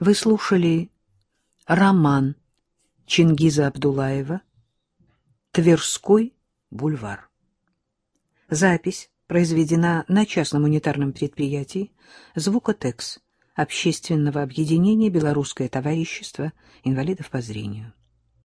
Вы слушали роман Чингиза Абдулаева «Тверской бульвар». Запись произведена на частном унитарном предприятии «Звукотекс» Общественного объединения «Белорусское товарищество инвалидов по зрению».